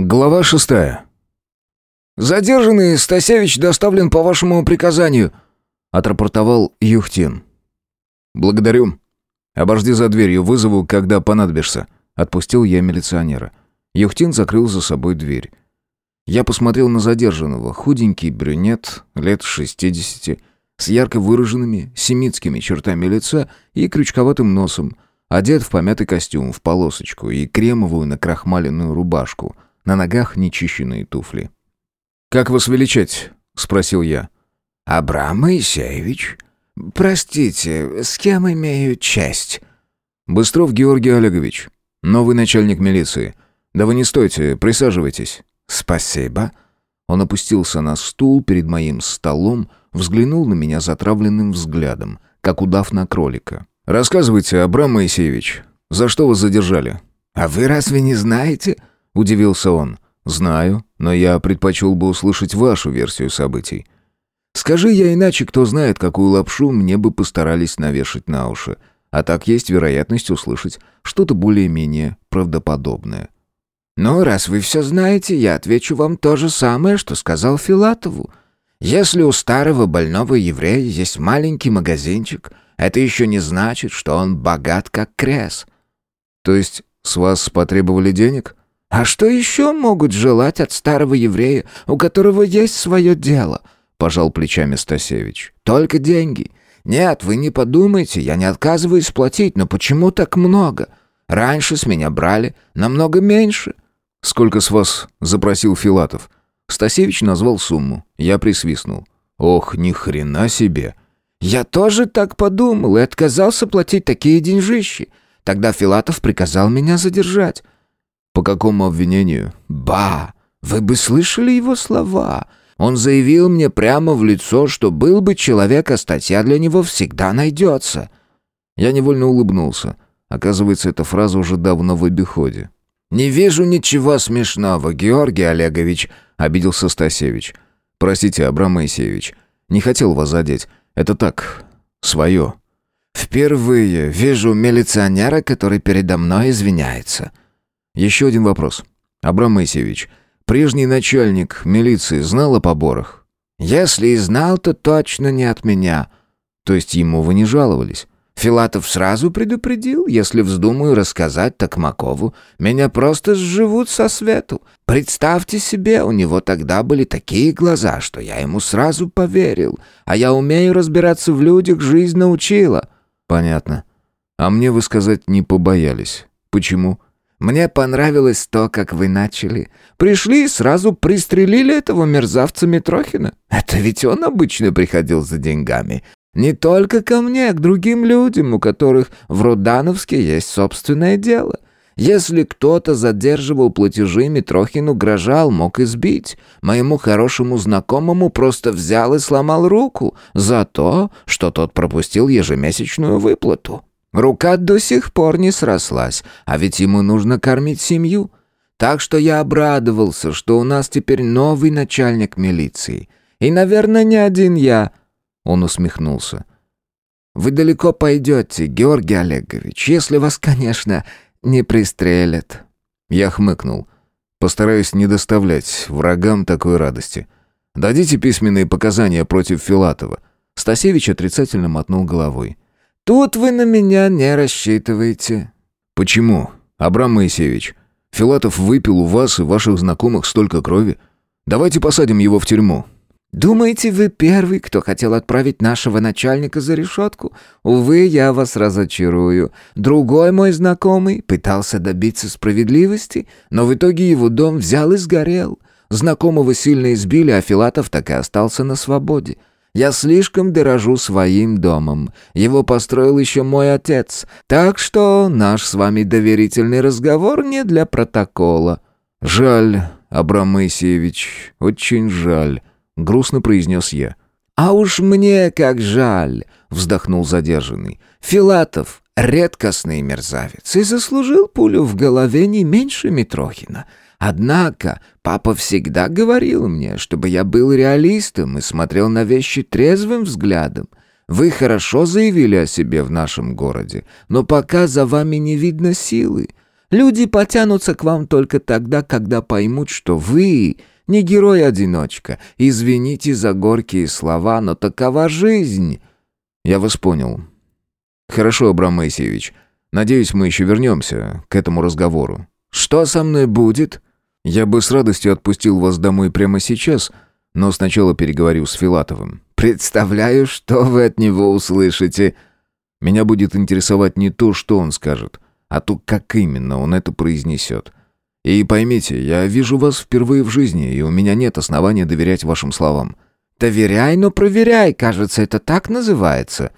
Глава шестая. «Задержанный Стасевич доставлен по вашему приказанию», — отрапортовал Юхтин. «Благодарю. Обожди за дверью, вызову, когда понадобишься», — отпустил я милиционера. Юхтин закрыл за собой дверь. Я посмотрел на задержанного. Худенький брюнет, лет шестидесяти, с ярко выраженными семитскими чертами лица и крючковатым носом, одет в помятый костюм, в полосочку и кремовую накрахмаленную рубашку — на ногах нечищенные туфли. «Как вас величать?» — спросил я. «Абрам Моисеевич. Простите, с кем имею честь?» «Быстров Георгий Олегович, новый начальник милиции. Да вы не стойте, присаживайтесь». «Спасибо». Он опустился на стул перед моим столом, взглянул на меня затравленным взглядом, как удав на кролика. «Рассказывайте, Абрам Моисеевич, за что вас задержали?» «А вы разве не знаете?» — удивился он. «Знаю, но я предпочел бы услышать вашу версию событий. Скажи я иначе, кто знает, какую лапшу мне бы постарались навешать на уши. А так есть вероятность услышать что-то более-менее правдоподобное». «Ну, раз вы все знаете, я отвечу вам то же самое, что сказал Филатову. Если у старого больного еврея есть маленький магазинчик, это еще не значит, что он богат как крес». «То есть с вас потребовали денег?» А что еще могут желать от старого еврея, у которого есть свое дело?» — пожал плечами Стасевич. «Только деньги. Нет, вы не подумайте, я не отказываюсь платить, но почему так много? Раньше с меня брали намного меньше». «Сколько с вас?» — запросил Филатов. Стасевич назвал сумму. Я присвистнул. «Ох, ни хрена себе!» «Я тоже так подумал и отказался платить такие деньжищи. Тогда Филатов приказал меня задержать». «По какому обвинению?» «Ба! Вы бы слышали его слова!» Он заявил мне прямо в лицо, что был бы человек, а статья для него всегда найдется. Я невольно улыбнулся. Оказывается, эта фраза уже давно в обиходе. «Не вижу ничего смешного, Георгий Олегович», — обиделся Стасевич. «Простите, Абрам Моисеевич, не хотел вас задеть. Это так, свое». «Впервые вижу милиционера, который передо мной извиняется». Еще один вопрос. Абрам Моисеевич, прежний начальник милиции знал о поборах? Если и знал, то точно не от меня. То есть ему вы не жаловались? Филатов сразу предупредил, если вздумаю рассказать Токмакову, меня просто сживут со свету. Представьте себе, у него тогда были такие глаза, что я ему сразу поверил. А я умею разбираться в людях, жизнь научила. Понятно. А мне вы сказать не побоялись. Почему? Мне понравилось то, как вы начали. Пришли и сразу пристрелили этого мерзавца Митрохина. Это ведь он обычно приходил за деньгами. Не только ко мне, а к другим людям, у которых в Рудановске есть собственное дело. Если кто-то задерживал платежи, Митрохин угрожал, мог избить. Моему хорошему знакомому просто взял и сломал руку за то, что тот пропустил ежемесячную выплату. Рука до сих пор не срослась, а ведь ему нужно кормить семью. Так что я обрадовался, что у нас теперь новый начальник милиции. И, наверное, не один я. Он усмехнулся. Вы далеко пойдете, Георгий Олегович, если вас, конечно, не пристрелят. Я хмыкнул. Постараюсь не доставлять врагам такой радости. Дадите письменные показания против Филатова. Стасевич отрицательно мотнул головой. Тут вы на меня не рассчитываете». «Почему, Абрам Моисеевич? Филатов выпил у вас и ваших знакомых столько крови. Давайте посадим его в тюрьму». «Думаете, вы первый, кто хотел отправить нашего начальника за решетку? Увы, я вас разочарую. Другой мой знакомый пытался добиться справедливости, но в итоге его дом взял и сгорел. Знакомого сильно избили, а Филатов так и остался на свободе. Я слишком дорожу своим домом. Его построил еще мой отец. Так что наш с вами доверительный разговор не для протокола». «Жаль, Абрам Моисеевич, очень жаль», — грустно произнес я. «А уж мне как жаль», — вздохнул задержанный. «Филатов — редкостный мерзавец и заслужил пулю в голове не меньше Митрохина. Однако папа всегда говорил мне, чтобы я был реалистом и смотрел на вещи трезвым взглядом. Вы хорошо заявили о себе в нашем городе, но пока за вами не видно силы. Люди потянутся к вам только тогда, когда поймут, что вы не герой-одиночка. Извините за горькие слова, но такова жизнь». «Я вас понял. Хорошо, Абрам Моисеевич. Надеюсь, мы еще вернемся к этому разговору». «Что со мной будет?» «Я бы с радостью отпустил вас домой прямо сейчас, но сначала переговорю с Филатовым». «Представляю, что вы от него услышите». «Меня будет интересовать не то, что он скажет, а то, как именно он это произнесет. И поймите, я вижу вас впервые в жизни, и у меня нет основания доверять вашим словам». «Доверяй, но проверяй, кажется, это так называется».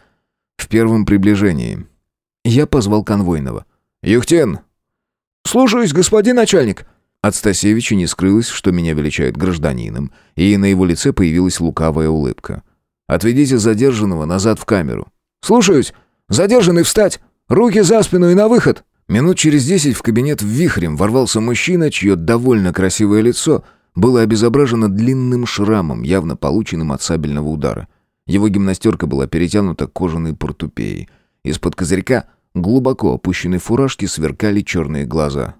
В первом приближении. Я позвал конвойного. «Юхтен!» «Слушаюсь, господин начальник!» От Стасевича не скрылось, что меня величают гражданином, и на его лице появилась лукавая улыбка. «Отведите задержанного назад в камеру». «Слушаюсь! Задержанный встать! Руки за спину и на выход!» Минут через десять в кабинет вихрем ворвался мужчина, чье довольно красивое лицо было обезображено длинным шрамом, явно полученным от сабельного удара. Его гимнастерка была перетянута кожаной портупеей. Из-под козырька, глубоко опущенной фуражки, сверкали черные глаза.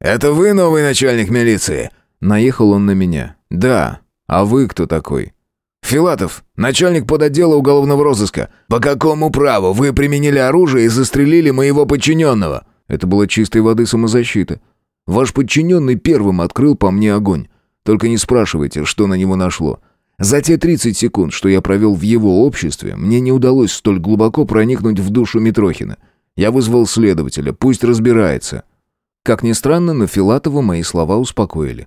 «Это вы новый начальник милиции?» Наехал он на меня. «Да. А вы кто такой?» «Филатов, начальник подотдела уголовного розыска. По какому праву вы применили оружие и застрелили моего подчиненного?» Это была чистой воды самозащита. Ваш подчиненный первым открыл по мне огонь. Только не спрашивайте, что на него нашло. За те 30 секунд, что я провел в его обществе, мне не удалось столь глубоко проникнуть в душу Митрохина. Я вызвал следователя, пусть разбирается. Как ни странно, но Филатова мои слова успокоили.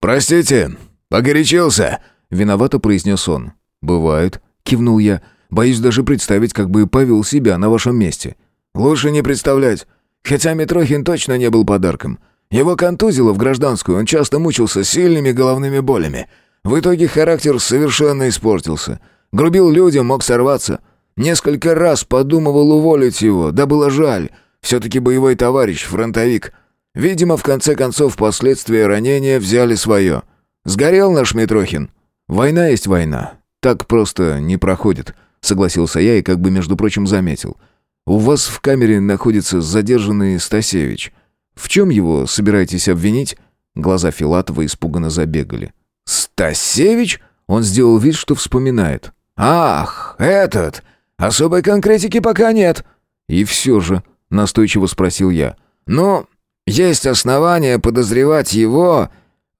«Простите, погорячился», — виновато произнес он. «Бывает», — кивнул я. «Боюсь даже представить, как бы повел себя на вашем месте». «Лучше не представлять. Хотя Митрохин точно не был подарком. Его контузило в гражданскую, он часто мучился сильными головными болями. В итоге характер совершенно испортился. Грубил людям, мог сорваться. Несколько раз подумывал уволить его, да было жаль. Все-таки боевой товарищ, фронтовик. Видимо, в конце концов, последствия ранения взяли свое. Сгорел наш Митрохин. «Война есть война. Так просто не проходит», — согласился я и как бы, между прочим, заметил — у вас в камере находится задержанный Стасевич. В чем его собираетесь обвинить?» Глаза Филатова испуганно забегали. «Стасевич?» Он сделал вид, что вспоминает. «Ах, этот! Особой конкретики пока нет». «И все же», — настойчиво спросил я. «Ну, есть основания подозревать его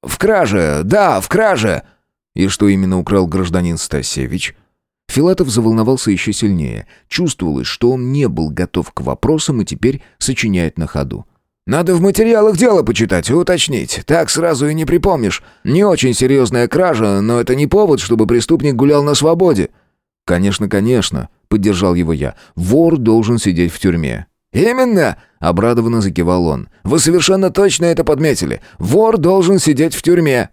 в краже, да, в краже». «И что именно украл гражданин Стасевич?» Филатов заволновался еще сильнее. Чувствовалось, что он не был готов к вопросам и теперь сочиняет на ходу. «Надо в материалах дела почитать и уточнить. Так сразу и не припомнишь. Не очень серьезная кража, но это не повод, чтобы преступник гулял на свободе». «Конечно, конечно», — поддержал его я. «Вор должен сидеть в тюрьме». «Именно!» — обрадованно закивал он. «Вы совершенно точно это подметили. Вор должен сидеть в тюрьме».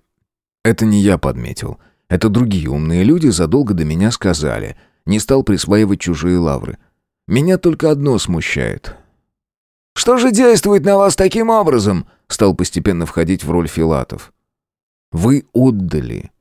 «Это не я подметил. Это другие умные люди задолго до меня сказали. Не стал присваивать чужие лавры. Меня только одно смущает. «Что же действует на вас таким образом?» Стал постепенно входить в роль Филатов. «Вы отдали.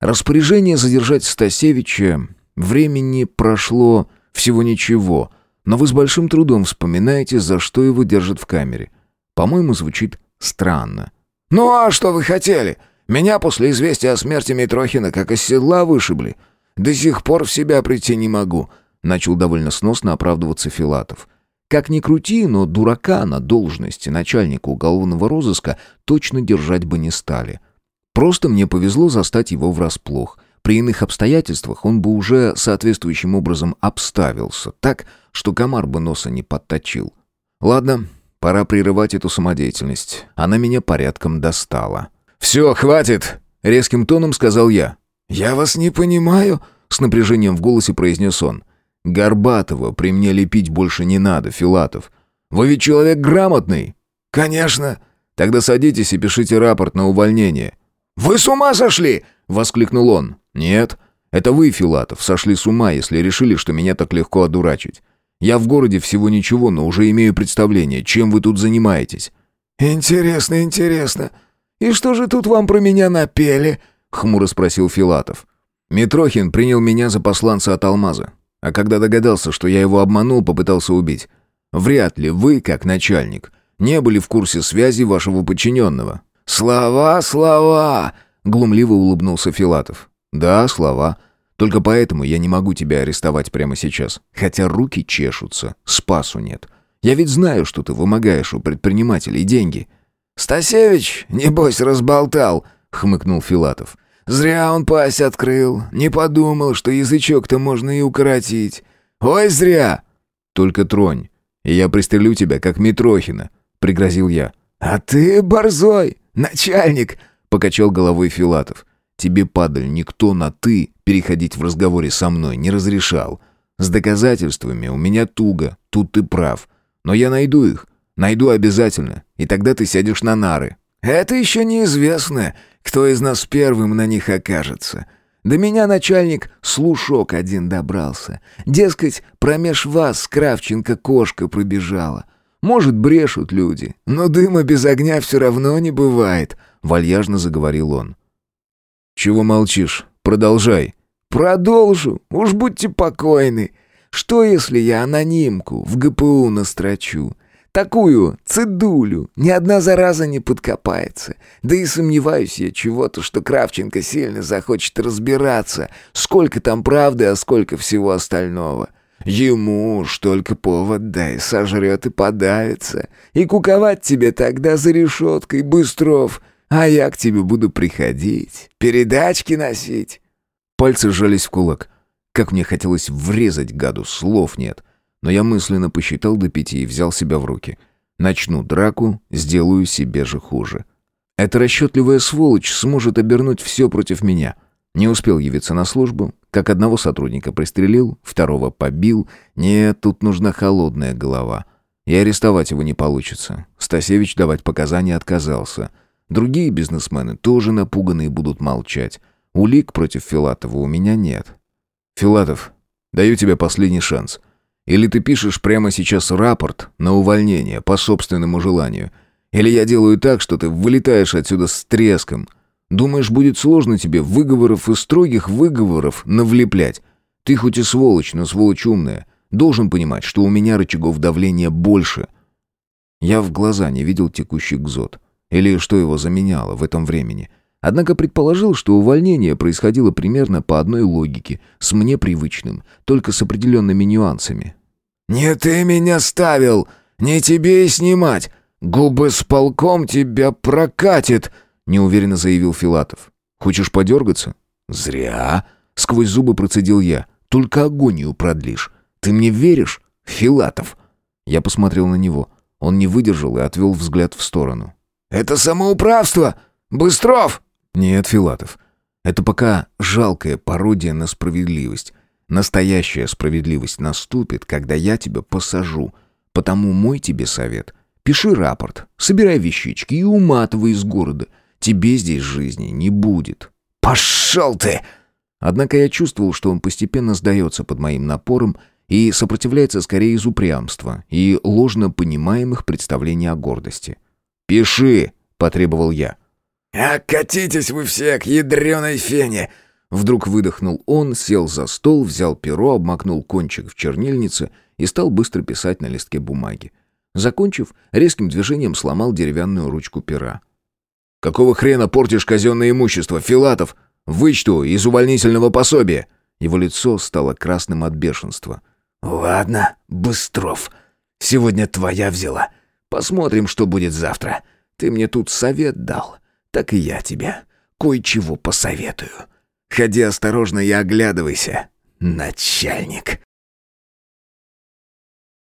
Распоряжение задержать Стасевича. Времени прошло всего ничего, но вы с большим трудом вспоминаете, за что его держат в камере. По-моему, звучит странно». «Ну а что вы хотели? Меня после известия о смерти Митрохина как из седла вышибли. До сих пор в себя прийти не могу», — начал довольно сносно оправдываться Филатов. «Как ни крути, но дурака на должности начальника уголовного розыска точно держать бы не стали. Просто мне повезло застать его врасплох. При иных обстоятельствах он бы уже соответствующим образом обставился, так, что комар бы носа не подточил. Ладно, пора прерывать эту самодеятельность. Она меня порядком достала». «Все, хватит!» — резким тоном сказал я. «Я вас не понимаю», — с напряжением в голосе произнес он. «Горбатова при мне лепить больше не надо, Филатов. Вы ведь человек грамотный». «Конечно». «Тогда садитесь и пишите рапорт на увольнение». «Вы с ума сошли?» — воскликнул он. «Нет, это вы, Филатов, сошли с ума, если решили, что меня так легко одурачить. Я в городе всего ничего, но уже имею представление, чем вы тут занимаетесь». «Интересно, интересно. «И что же тут вам про меня напели?» — хмуро спросил Филатов. «Митрохин принял меня за посланца от Алмаза, а когда догадался, что я его обманул, попытался убить. Вряд ли вы, как начальник, не были в курсе связи вашего подчиненного». «Слова, слова!» — глумливо улыбнулся Филатов. «Да, слова. Только поэтому я не могу тебя арестовать прямо сейчас. Хотя руки чешутся, спасу нет. Я ведь знаю, что ты вымогаешь у предпринимателей деньги». «Стасевич, небось, разболтал», — хмыкнул Филатов. «Зря он пасть открыл. Не подумал, что язычок-то можно и укоротить. Ой, зря!» «Только тронь, и я пристрелю тебя, как Митрохина», — пригрозил я. «А ты борзой, начальник», — покачал головой Филатов. «Тебе, падаль, никто на «ты» переходить в разговоре со мной не разрешал. С доказательствами у меня туго, тут ты прав. Но я найду их, найду обязательно, и тогда ты сядешь на нары». «Это еще неизвестно, кто из нас первым на них окажется. До меня начальник слушок один добрался. Дескать, промеж вас Кравченко кошка пробежала. Может, брешут люди, но дыма без огня все равно не бывает», — вальяжно заговорил он. «Чего молчишь? Продолжай». «Продолжу. Уж будьте покойны. Что, если я анонимку в ГПУ настрочу? Такую цедулю ни одна зараза не подкопается. Да и сомневаюсь я чего-то, что Кравченко сильно захочет разбираться, сколько там правды, а сколько всего остального. Ему уж только повод дай, сожрет и подавится. И куковать тебе тогда за решеткой, Быстров, а я к тебе буду приходить, передачки носить». Пальцы сжались в кулак. Как мне хотелось врезать гаду, слов нет. Но я мысленно посчитал до пяти и взял себя в руки. Начну драку, сделаю себе же хуже. Эта расчетливая сволочь сможет обернуть все против меня. Не успел явиться на службу, как одного сотрудника пристрелил, второго побил. Нет, тут нужна холодная голова. И арестовать его не получится. Стасевич давать показания отказался. Другие бизнесмены тоже напуганные будут молчать. Улик против Филатова у меня нет. Филатов, даю тебе последний шанс. Или ты пишешь прямо сейчас рапорт на увольнение по собственному желанию. Или я делаю так, что ты вылетаешь отсюда с треском. Думаешь, будет сложно тебе выговоров и строгих выговоров навлеплять? Ты хоть и сволочь, но сволочь умная. Должен понимать, что у меня рычагов давления больше. Я в глаза не видел текущий гзот. Или что его заменяло в этом времени. Однако предположил, что увольнение происходило примерно по одной логике, с мне привычным, только с определенными нюансами. «Не ты меня ставил! Не тебе и снимать! Губы с полком тебя прокатит!» неуверенно заявил Филатов. «Хочешь подергаться?» «Зря!» — сквозь зубы процедил я. «Только агонию продлишь. Ты мне веришь, Филатов?» Я посмотрел на него. Он не выдержал и отвел взгляд в сторону. «Это самоуправство! Быстров!» «Нет, Филатов. Это пока жалкая пародия на справедливость. Настоящая справедливость наступит, когда я тебя посажу. Потому мой тебе совет. Пиши рапорт, собирай вещички и уматывай из города. Тебе здесь жизни не будет». «Пошел ты!» Однако я чувствовал, что он постепенно сдается под моим напором и сопротивляется скорее из упрямства и ложно понимаемых представлений о гордости. «Пиши!» — потребовал я. «А катитесь вы все к ядреной фене!» Вдруг выдохнул он, сел за стол, взял перо, обмакнул кончик в чернильнице и стал быстро писать на листке бумаги. Закончив, резким движением сломал деревянную ручку пера. «Какого хрена портишь казенное имущество, Филатов? Вычту из увольнительного пособия!» Его лицо стало красным от бешенства. «Ладно, Быстров, сегодня твоя взяла. Посмотрим, что будет завтра. Ты мне тут совет дал, так и я тебе кое-чего посоветую. Ходи осторожно и оглядывайся, начальник».